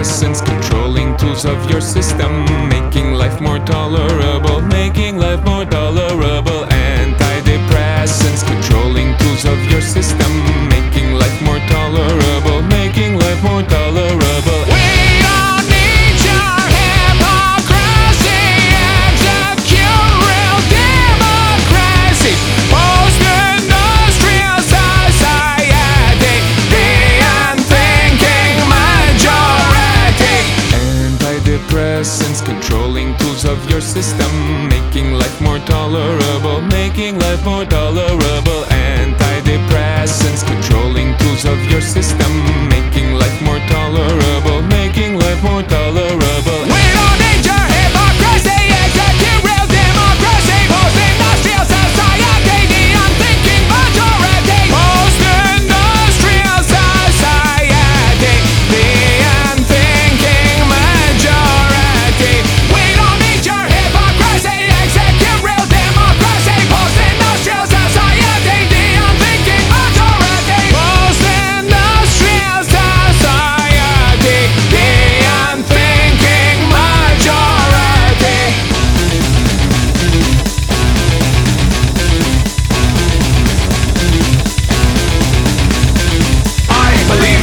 essence, controlling tools of your system, making life more tolerable. System, making life more tolerable, making life more tolerable. Antidepressants, controlling tools of your system, making life more tolerable,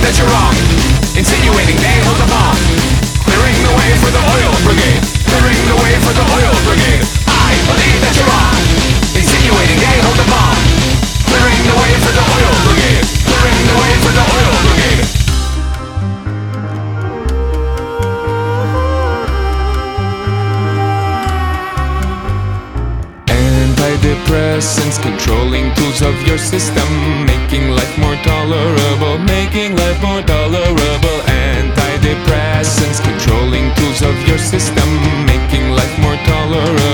that you're wrong, insinuating they hold the bomb, clearing the way for the oil brigade, clearing the way for the oil brigade. I believe that you're wrong, insinuating they hold the bomb, clearing the way for the oil brigade, clearing the way for the oil brigade. Antidepressants, controlling tools of your system, making making life more tolerable. Antidepressants, controlling tools of your system, making life more tolerable.